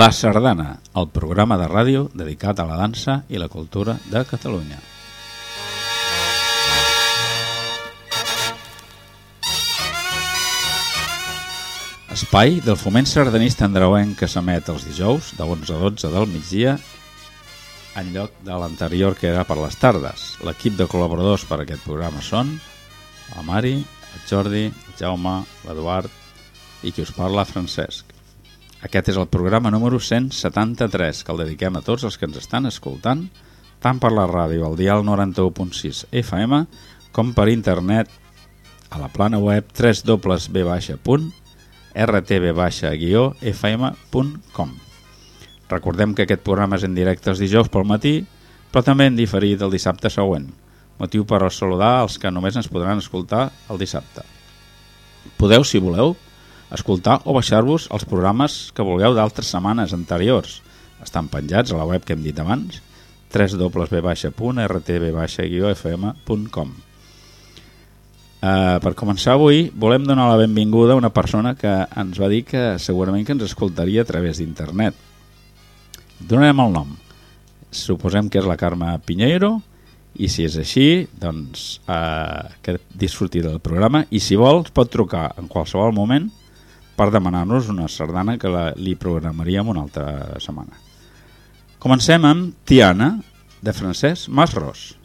La Sardana, el programa de ràdio dedicat a la dansa i la cultura de Catalunya. Espai del foment sardanista andreuenc que s'emet els dijous de 11 a 12 del migdia en lloc de l'anterior que era per les tardes. L'equip de col·laboradors per a aquest programa són la Mari, el Jordi, el Jaume, l'Eduard i qui us parla, Francesc. Aquest és el programa número 173 que el dediquem a tots els que ens estan escoltant tant per la ràdio al dial 91.6 FM com per internet a la plana web www.rtb-fm.com Recordem que aquest programa és en directe els dijous pel matí però també en diferit el dissabte següent motiu per saludar els que només ens podran escoltar el dissabte. Podeu, si voleu, escoltar o baixar-vos els programes que vulgueu d'altres setmanes anteriors. Estan penjats a la web que hem dit abans, www.rtb-fm.com uh, Per començar avui, volem donar la benvinguda a una persona que ens va dir que segurament que ens escoltaria a través d'internet. Donarem el nom. Suposem que és la Carme Pinheiro, i si és així, doncs eh, que disfruti del programa i si vols pot trucar en qualsevol moment per demanar-nos una sardana que la, li programaríem una altra setmana. Comencem amb Tiana, de Francesc Masros.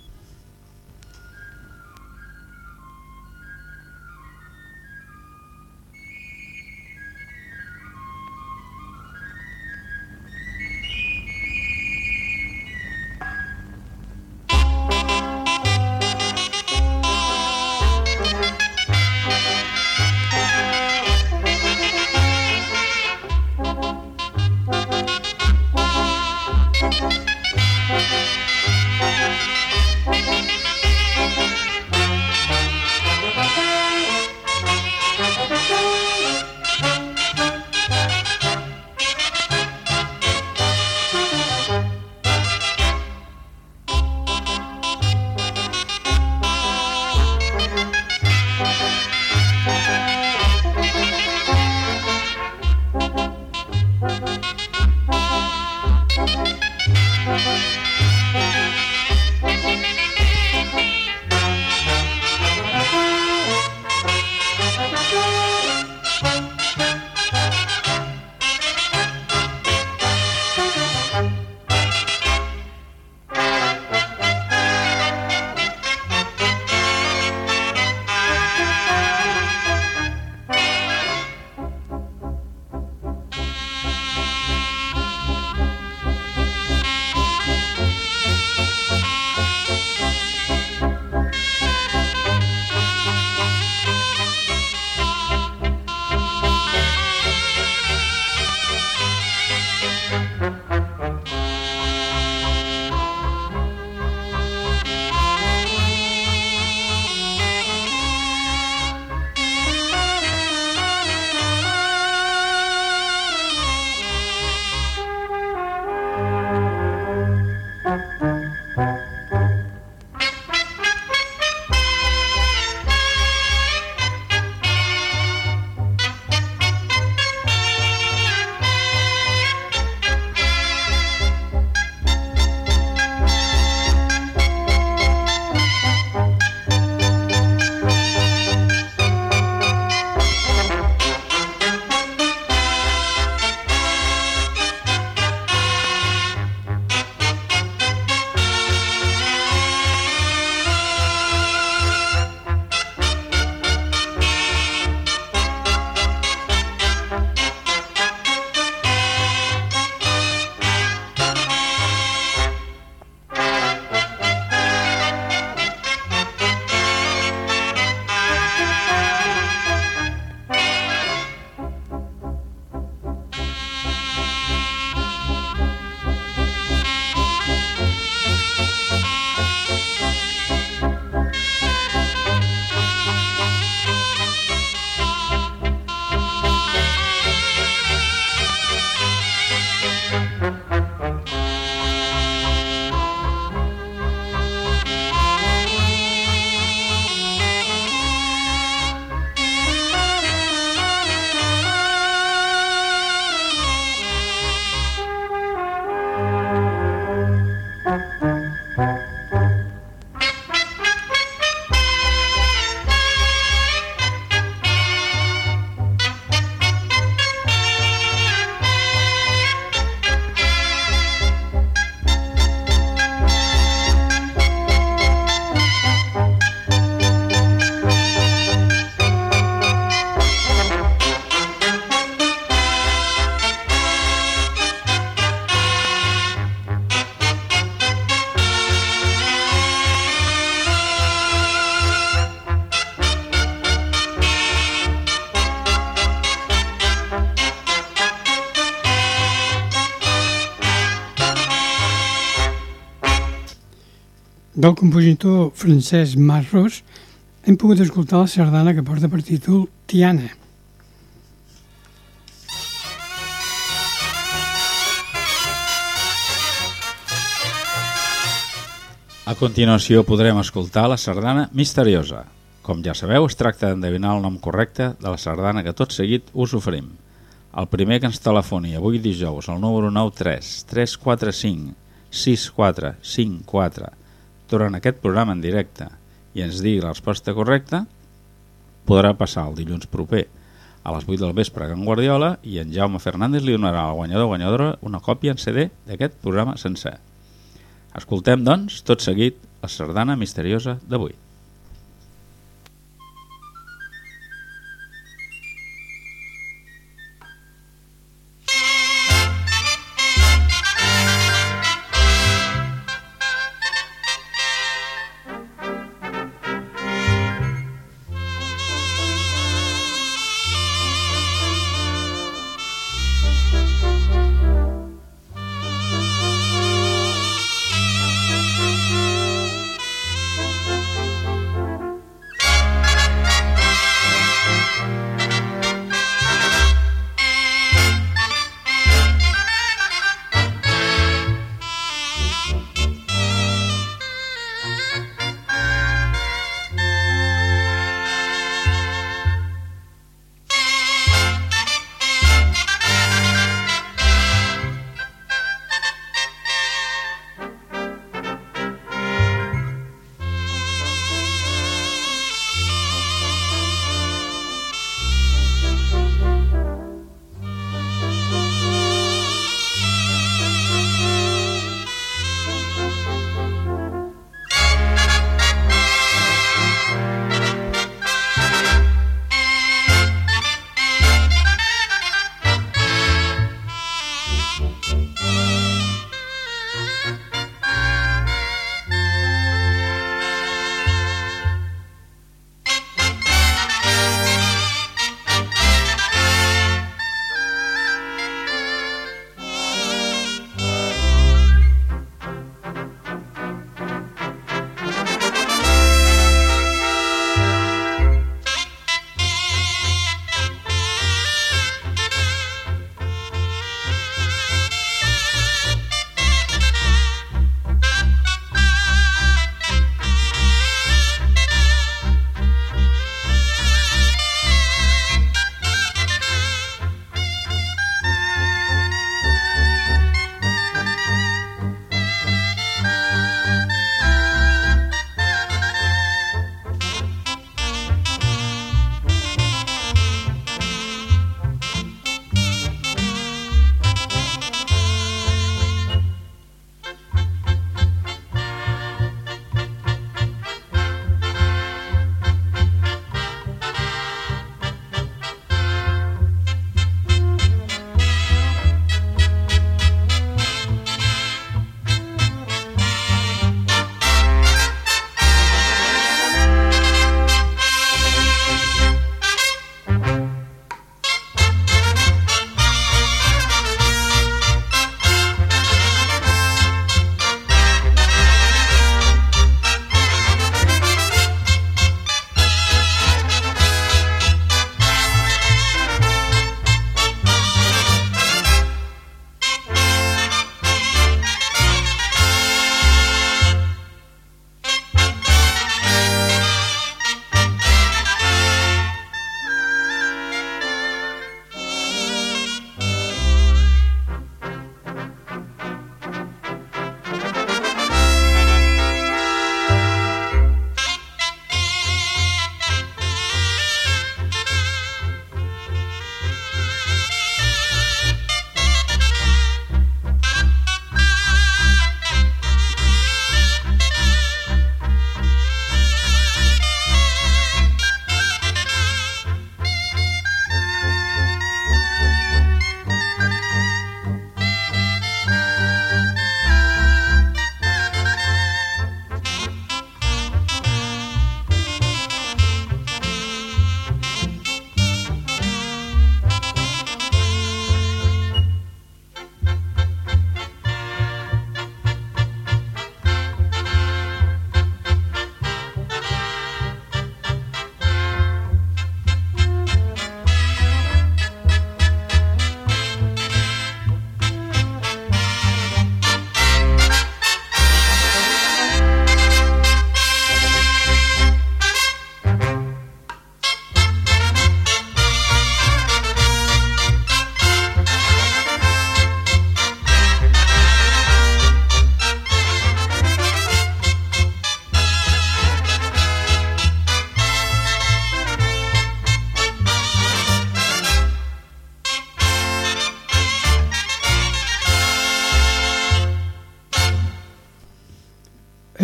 Del compositor francès Marros, hem pogut escoltar la sardana que porta per títol Tiana. A continuació podrem escoltar la sardana misteriosa. Com ja sabeu, es tracta d'endevinar el nom correcte de la sardana que tot seguit us oferim. El primer que ens telefoni avui dijous al número 93 345 6454 durant aquest programa en directe i ens digui la resposta correcta, podrà passar el dilluns proper a les 8 del vespre a Can Guardiola i en Jaume Fernández li donarà al guanyador guanyadora una còpia en CD d'aquest programa sencer. Escoltem, doncs, tot seguit la sardana misteriosa d'avui.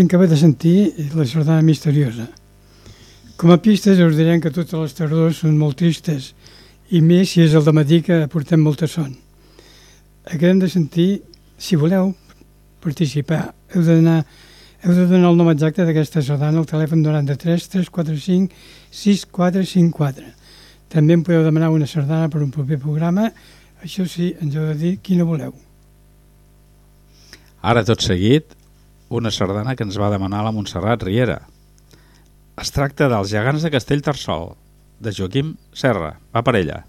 Hem acabat de sentir la sardana misteriosa. Com a pistes us direm que totes les tardors són molt tristes i més si és el de matí que portem molta son. Acabem de sentir, si voleu participar, heu de, donar, heu de donar el nom exacte d'aquesta sardana al telèfon 93 345 6454. També em podeu demanar una sardana per un proper programa, això sí, ens heu de dir quina voleu. Ara, tot seguit, una sardana que ens va demanar la Montserrat Riera. Es tracta dels gegants de Castellterçol, de Joaquim Serra. Va per ella.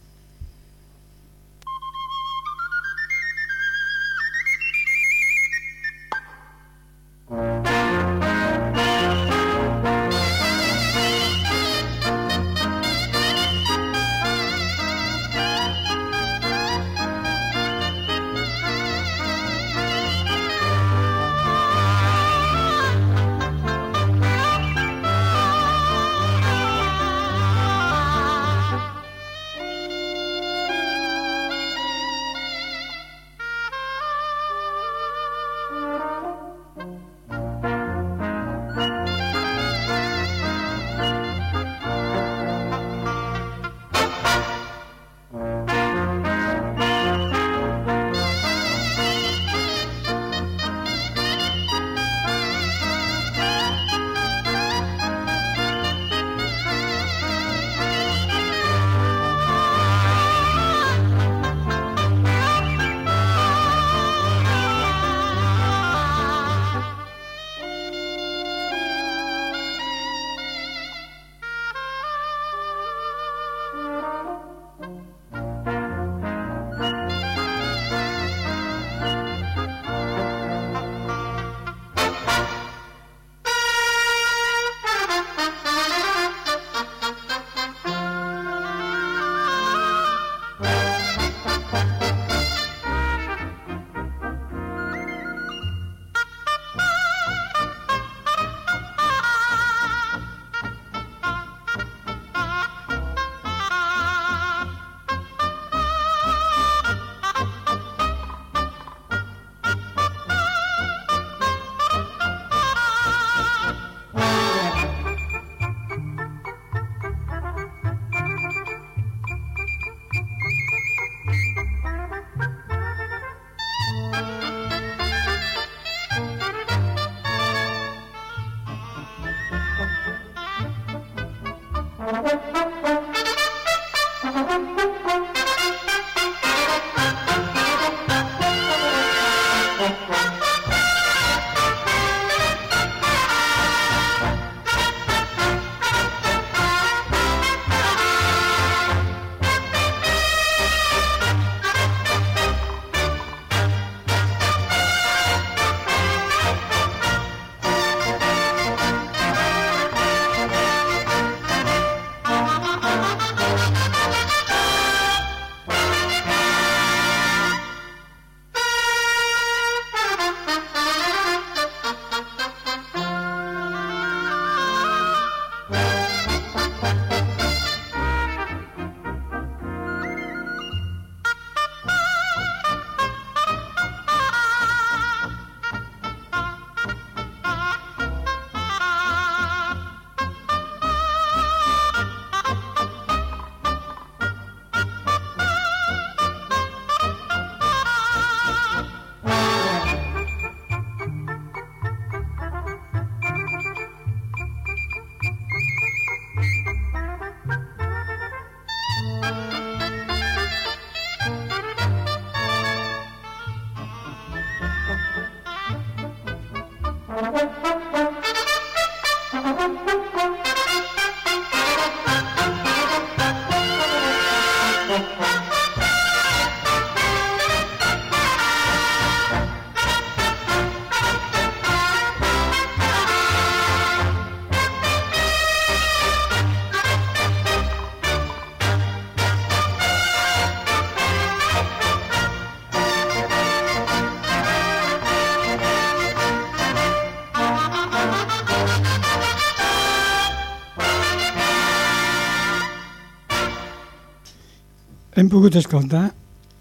Hem pogut escoltar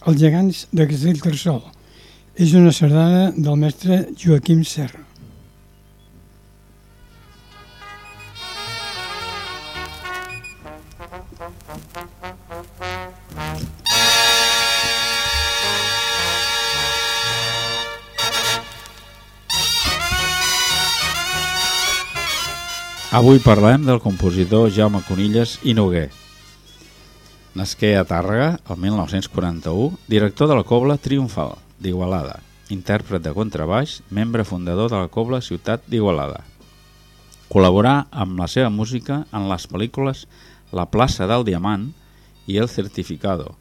Els gegants de Castell Tersol. És una sardana del mestre Joaquim Serra. Avui parlem del compositor Jaume Conilles i Noguer, Nasqué a Tàrrega el 1941, director de la Cobla Triomfal d'Igualada, intèrpret de contrabaix, membre fundador de la Cobla Ciutat d'Igualada. Col·laborà amb la seva música en les pel·lícules La plaça del Diamant i El Certificado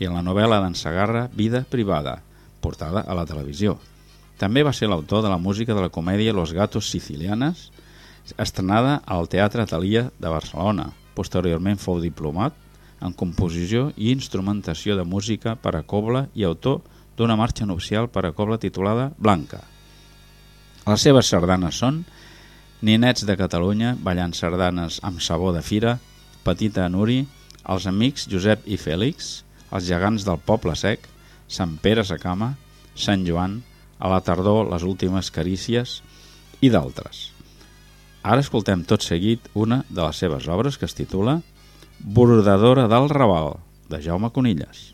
i en la novel·la d'en Sagarra Vida privada, portada a la televisió. També va ser l'autor de la música de la comèdia Los gatos sicilianes, estrenada al Teatre Talia de Barcelona. Posteriorment fou diplomat en composició i instrumentació de música per a cobla i autor d'una marxa nupcial per a cobla titulada Blanca. Les seves sardanes són Ninets de Catalunya, ballant sardanes amb sabó de fira, Petita Nuri, Els amics Josep i Fèlix, Els gegants del Poble Sec, Sant Pere Sacama, Sant Joan, a la tardor les últimes carícies i d'altres. Ara escoltem tot seguit una de les seves obres que es titula Bordadora del Raval, de Jaume Conilles.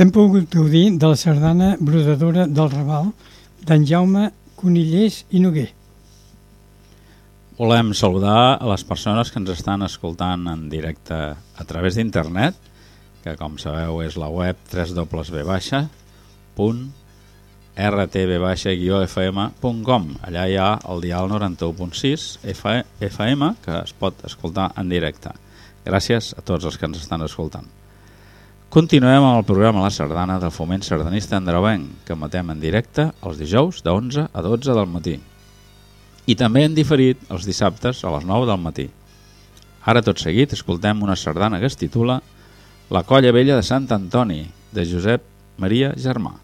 Hem pogut gaudir de la sardana brodadora del Raval d'en Jaume Conillers i Noguer. Volem saludar a les persones que ens estan escoltant en directe a través d'internet, que com sabeu és la web www.rtb-fm.com Allà hi ha el dial 91.6 FM que es pot escoltar en directe. Gràcies a tots els que ens estan escoltant. Continuem amb el programa La Sardana del Foment Sardanista Androvenc, que matem en directe els dijous de 11 a 12 del matí i també en diferit els dissabtes a les 9 del matí. Ara tot seguit escoltem una sardana que es titula La colla vella de Sant Antoni, de Josep Maria Germà.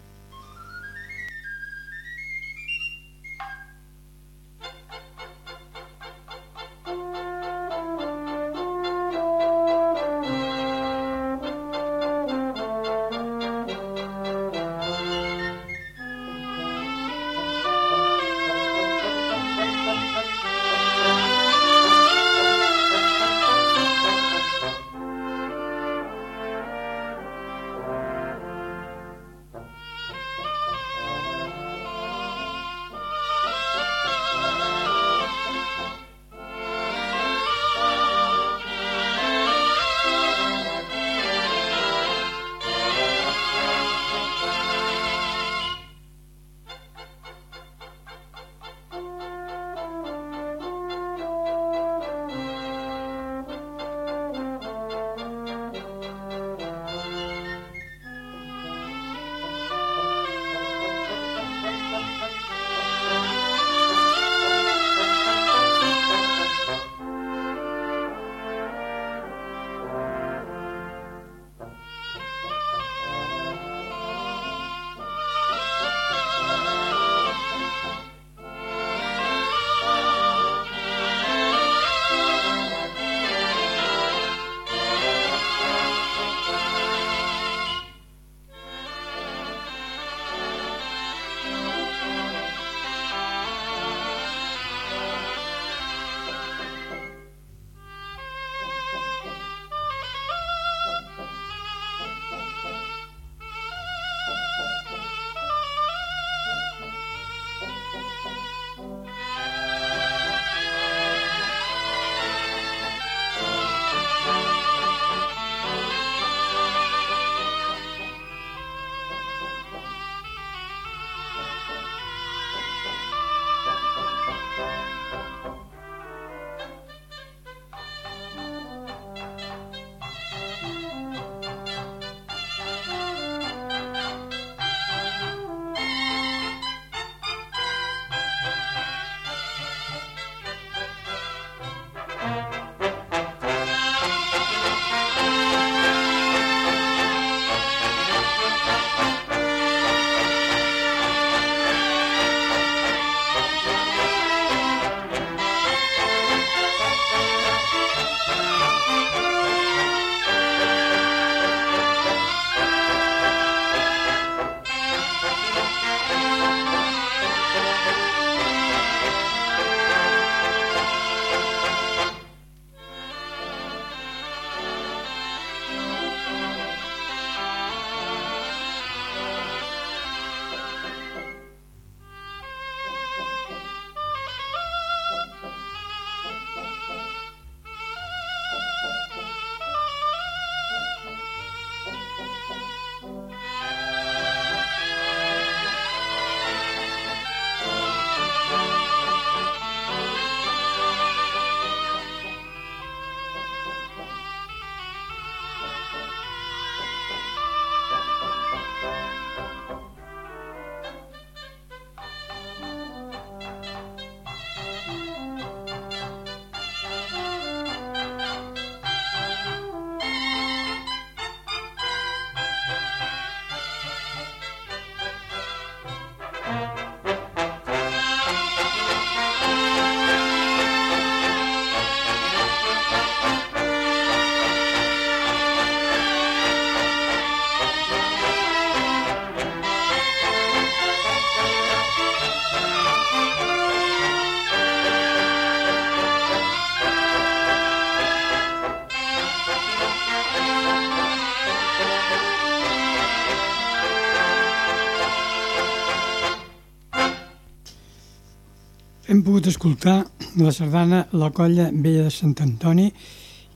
Pogut escoltar la sardana La colla vella de Sant Antoni,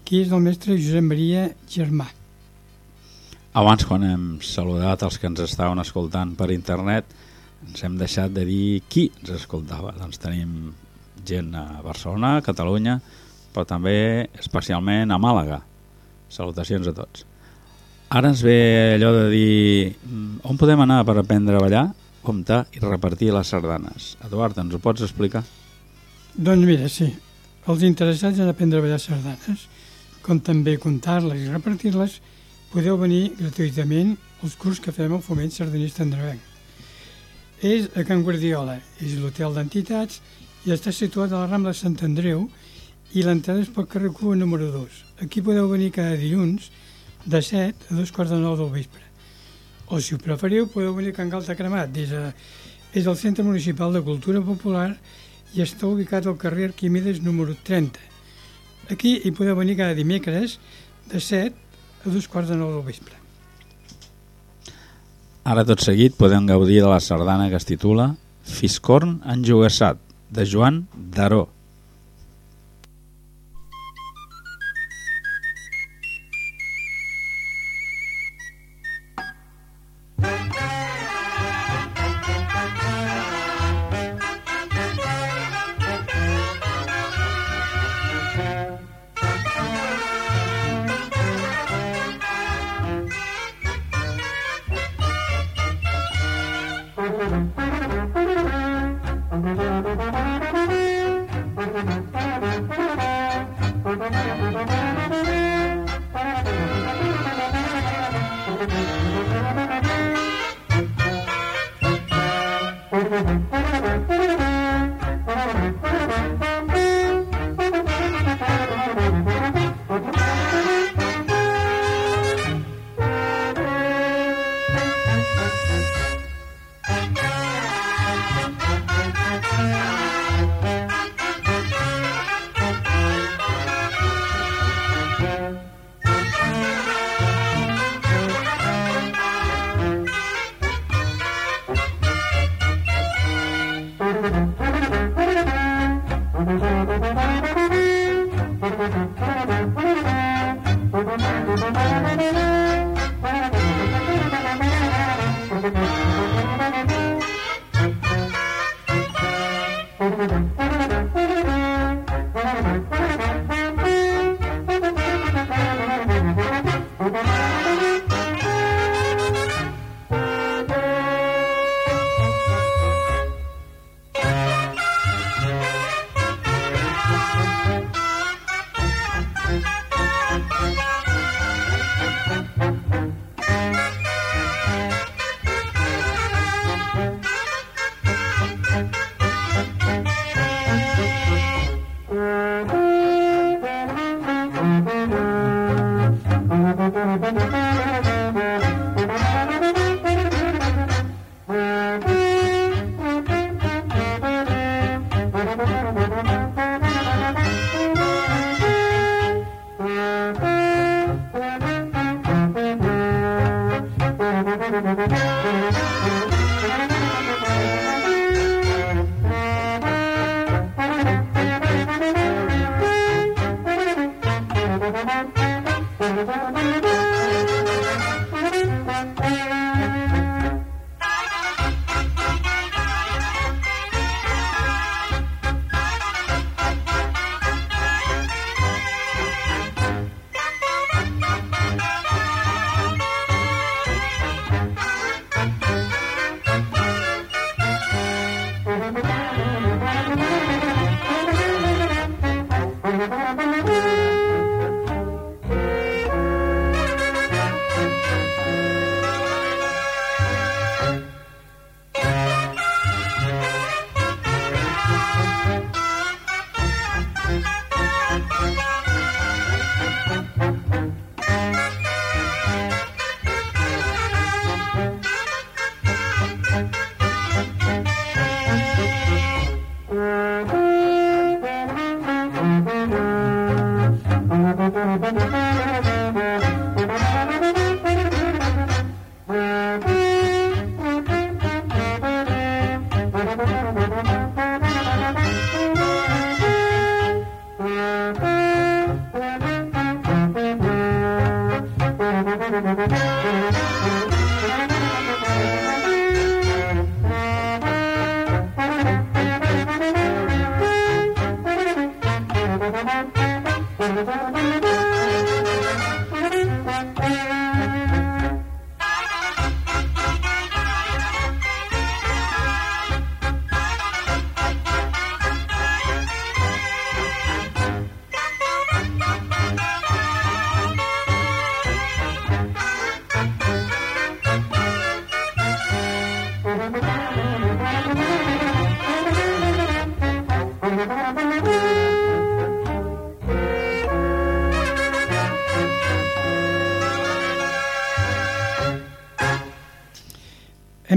que és del mestre Josep Maria Germà. Abans, quan hem saludat els que ens estaven escoltant per internet, ens hem deixat de dir qui ens escoltava. Doncs tenim gent a Barcelona, a Catalunya, però també especialment a Màlaga. Salutacions a tots. Ara ens ve allò de dir mm, on podem anar per aprendre a ballar? comptar i repartir les sardanes. Eduard, ens ho pots explicar? Doncs mira, sí. Els interessats en aprendre a ballar sardanes, com també comptar-les i repartir-les, podeu venir gratuïtament als curs que fem al Foment Sardanista Andrevenc. És a Can Guardiola, és l'hotel d'entitats i està situat a la Rambla Sant Andreu i l'entrada és pel carrer Cuba número 2. Aquí podeu venir cada dilluns de 7 a dos quarts de 9 del vespre o si ho preferiu podeu venir a Can Galta Cremat des de, és el Centre Municipal de Cultura Popular i està ubicat al carrer Arquímedes número 30. Aquí hi podeu venir cada dimecres de 7 a dos quarts de 9 del vespre. Ara tot seguit podem gaudir de la sardana que es titula Fiscorn enjugassat, de Joan Daró.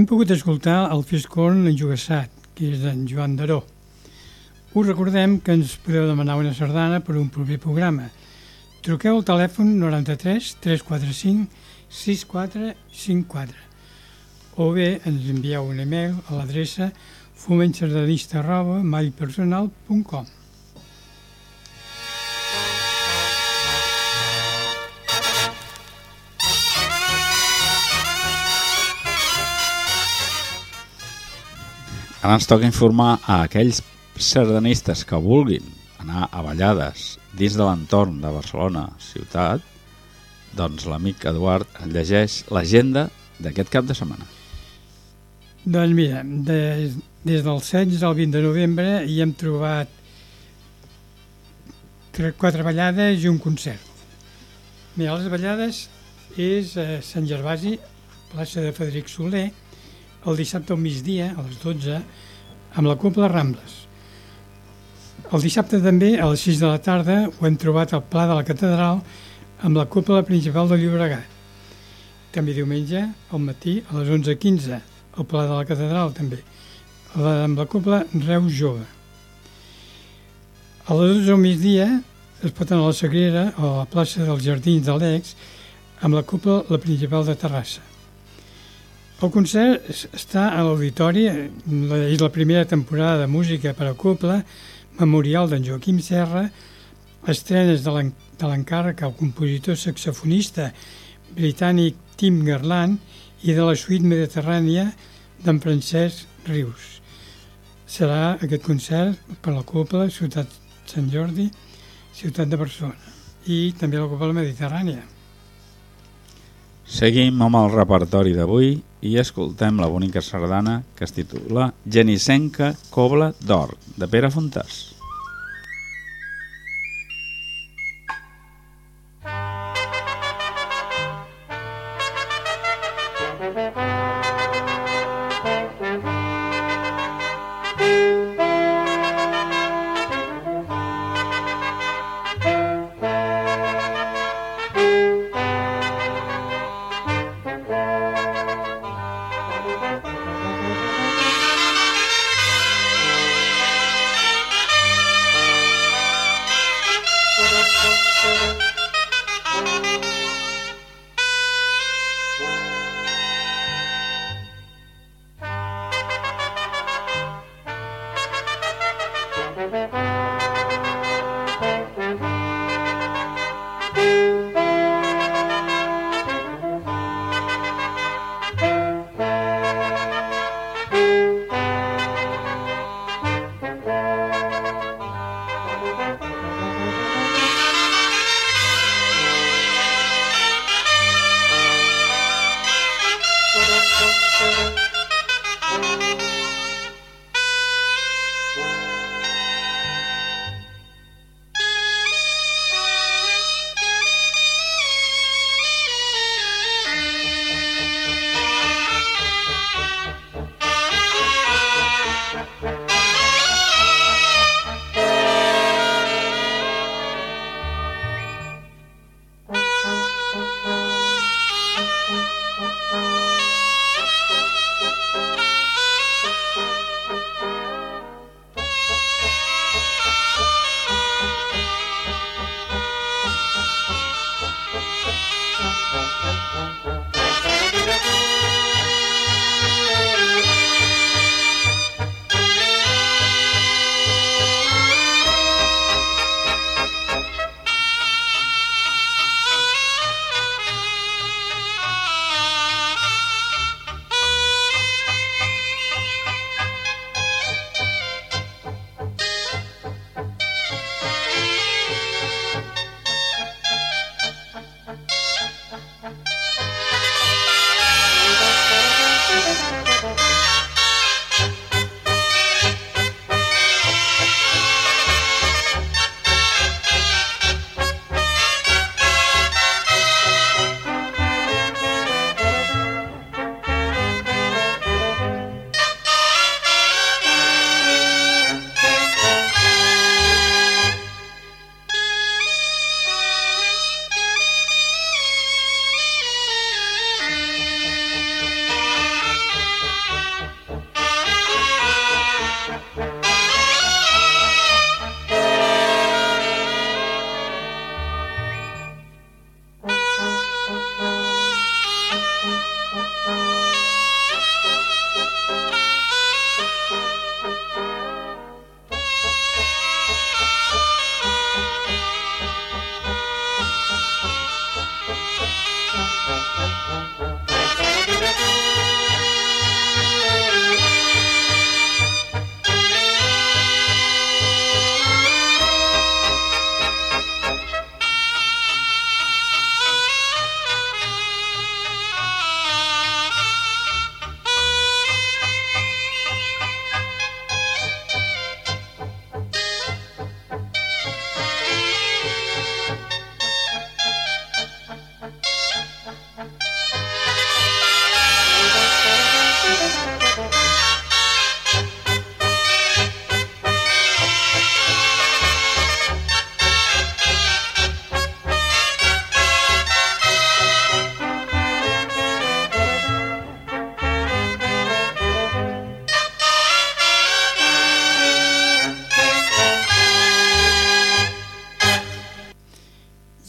Hem pogut escoltar el Fiscorn enjugassat, que és d'en Joan Daró. Us recordem que ens podeu demanar una sardana per un proper programa. Truqueu al telèfon 93 345 6454 o bé ens envieu un e-mail a l'adreça fomentsardanista arroba mallpersonal.com Ara ens toca informar a aquells sardanistes que vulguin anar a ballades dins de l'entorn de Barcelona ciutat, doncs l'amic Eduard llegeix l'agenda d'aquest cap de setmana. Doncs mira, des, des del 16 al 20 de novembre hi hem trobat quatre ballades i un concert. Mira, les ballades és a Sant Gervasi, plaça de Frederic Soler, el dissabte al migdia, a les 12, amb la Copla Rambles. El dissabte també, a les 6 de la tarda, ho hem trobat al Pla de la Catedral amb la Copla Principal de Llobregat. També diumenge, al matí, a les 11.15, al Pla de la Catedral també, amb la Copla Reus Jove. A les 12 del migdia es pot anar a la Sagrera o a la plaça dels Jardins de l'Ex amb la Copla La Principal de Terrassa. El concert està a l'auditori, és la primera temporada de música per a Copla, memorial d'en Joaquim Serra, estrenes de l'encàrrec al compositor saxofonista britànic Tim Garland i de la suite mediterrània d'en Francesc Rius. Serà aquest concert per la Copla Ciutat Sant Jordi, Ciutat de Barcelona i també la Copla Mediterrània. Seguim amb el repertori d'avui i escoltem la bonica sardana que es titula Genissenca Cobla d'Or, de Pere Fontàs.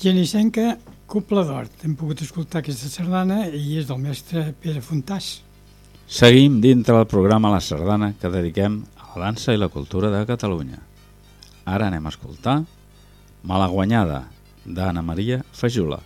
Genissenca, Copla d'Hort. Hem pogut escoltar aquesta sardana i és del mestre Pere Fontàs. Seguim dintre del programa La Sardana que dediquem a la dansa i la cultura de Catalunya. Ara anem a escoltar Malaguanyada, d'Anna Maria Fajula.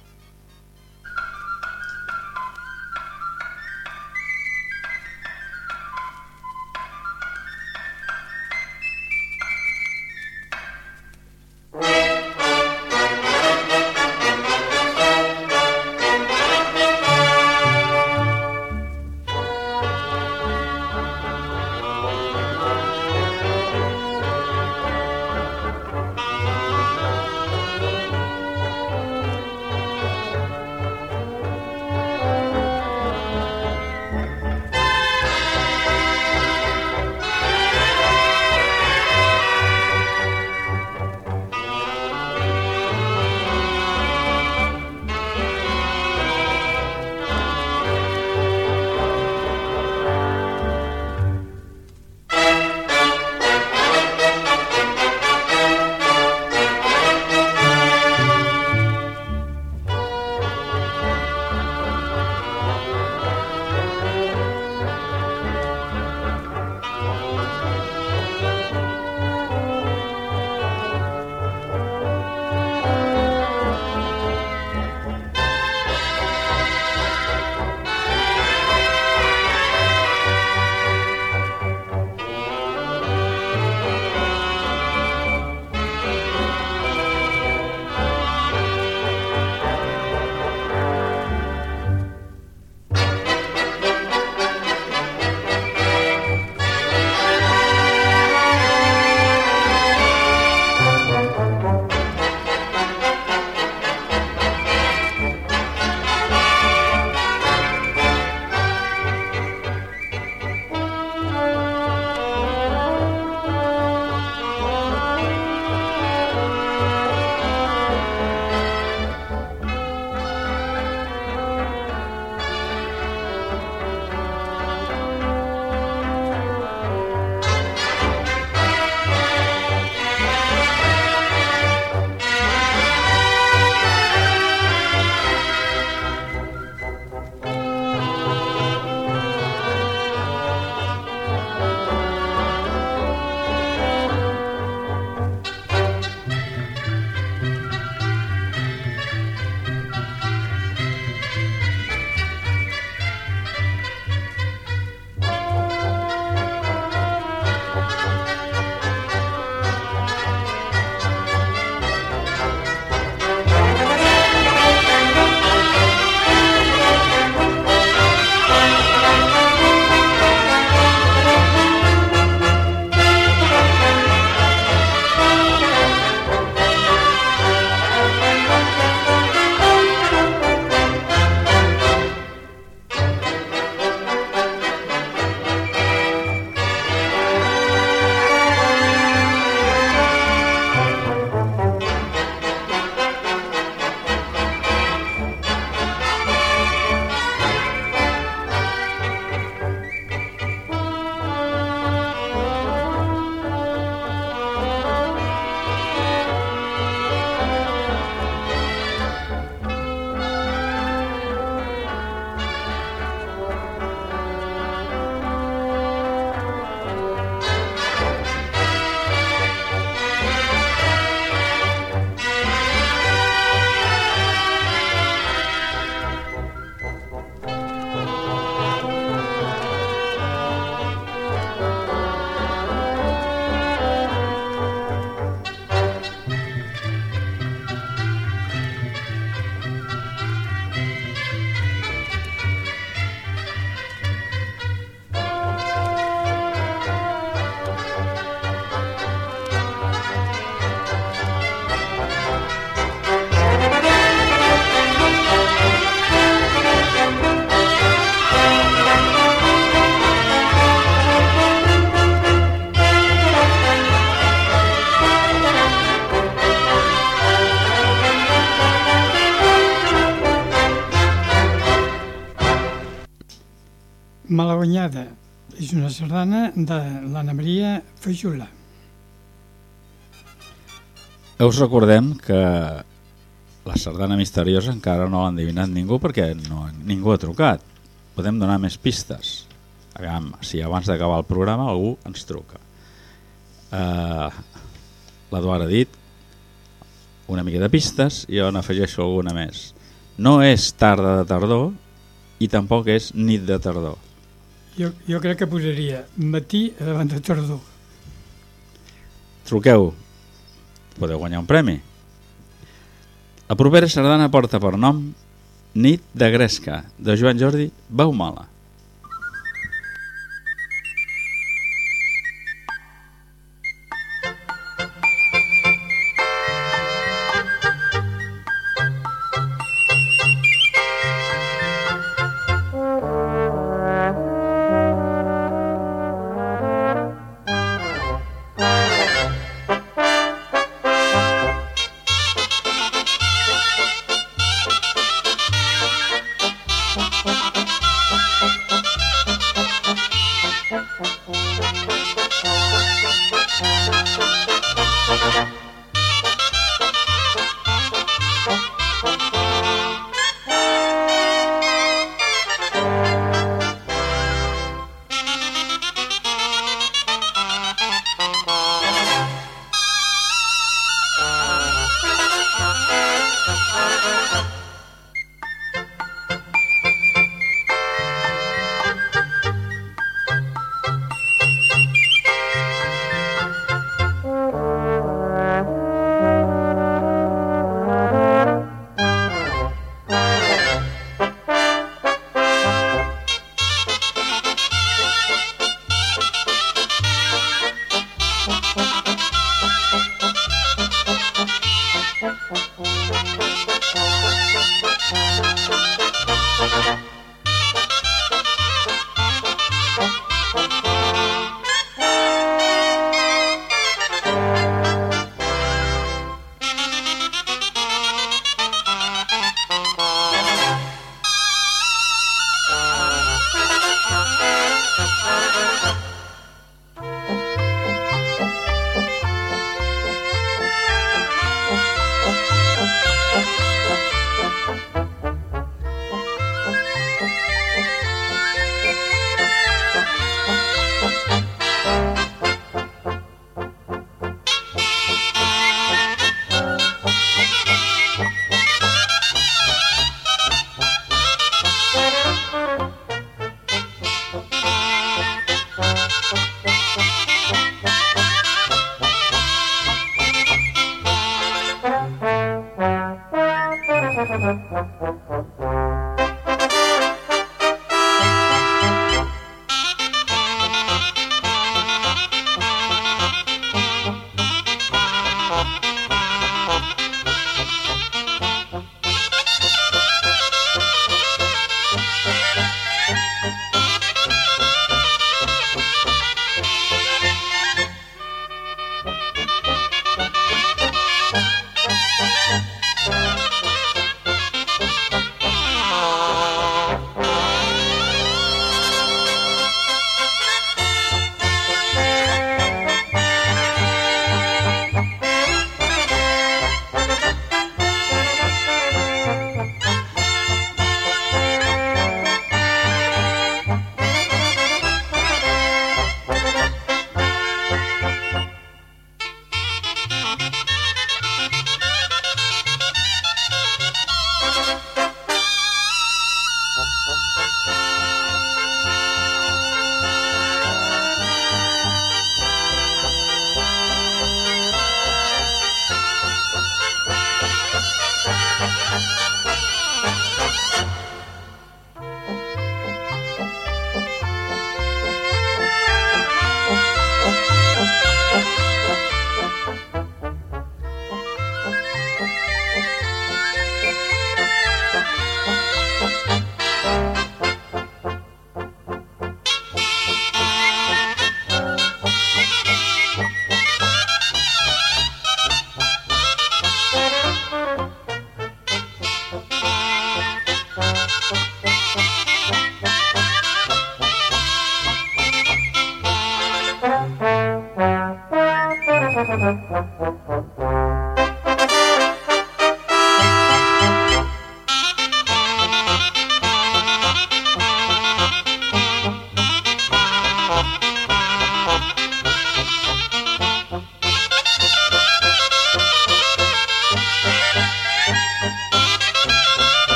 Malaguanyada és una sardana de l'Anna Maria Fajula. Us recordem que la sardana misteriosa encara no l'ha endivinat ningú perquè no, ningú ha trucat. Podem donar més pistes. Aviam, si abans d'acabar el programa algú ens truca. Uh, L'Eduard ha dit una mica de pistes i jo n'afegeixo alguna més. No és tarda de tardor i tampoc és nit de tardor. Jo, jo crec que posaria matí davant de tardor. Truqueu, podeu guanyar un premi. La propera sardana porta per nom Nit de Gresca, de Joan Jordi Baumala.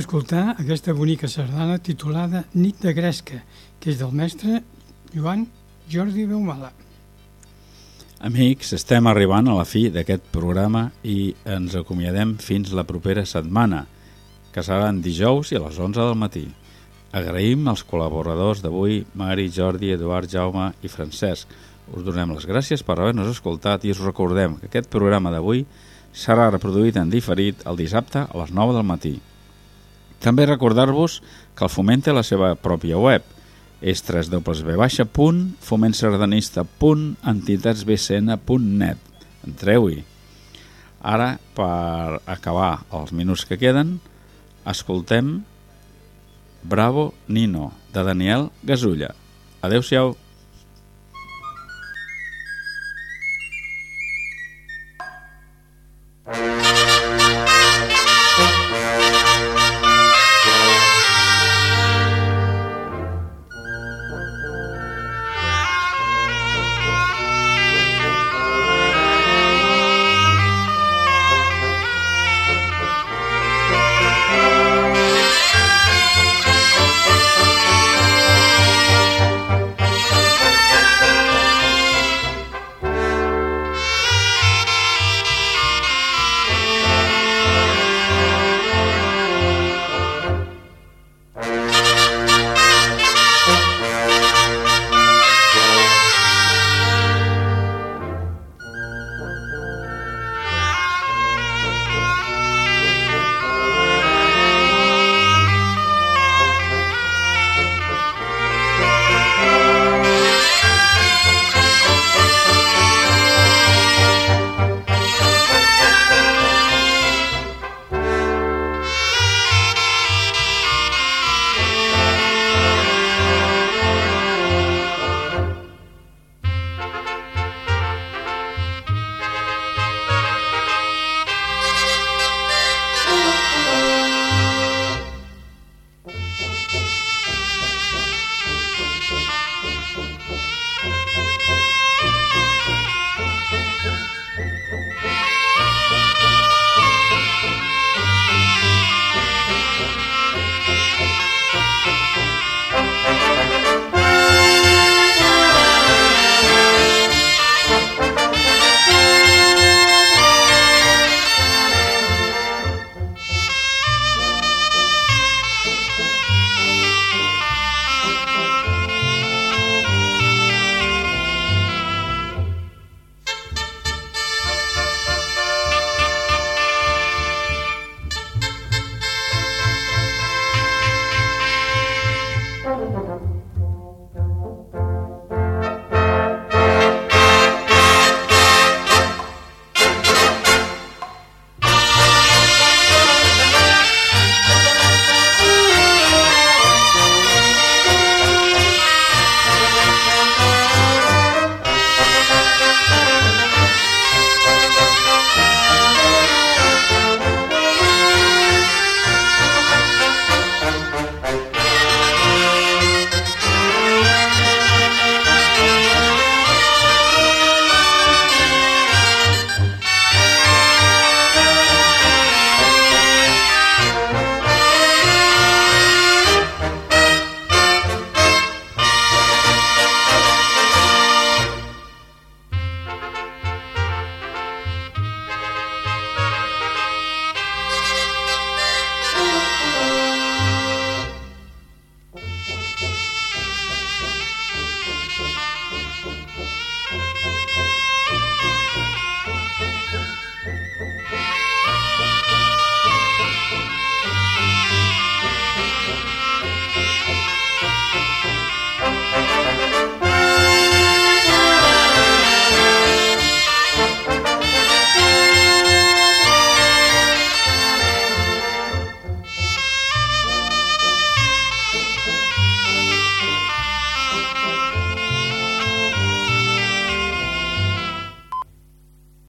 Escoltar aquesta bonica sardana titulada Nit de Gresca, que és del mestre Joan Jordi Beumala. Amics, estem arribant a la fi d'aquest programa i ens acomiadem fins la propera setmana, que serà en dijous i a les 11 del matí. Agraïm als col·laboradors d'avui, Mari, Jordi, Eduard, Jaume i Francesc. Us donem les gràcies per haver-nos escoltat i us recordem que aquest programa d'avui serà reproduït en diferit el dissabte a les 9 del matí. També recordar-vos que el Foment té la seva pròpia web – és Entreu-hi. Ara, per acabar els minuts que queden, escoltem Bravo Nino, de Daniel Gasulla. Adéu-siau.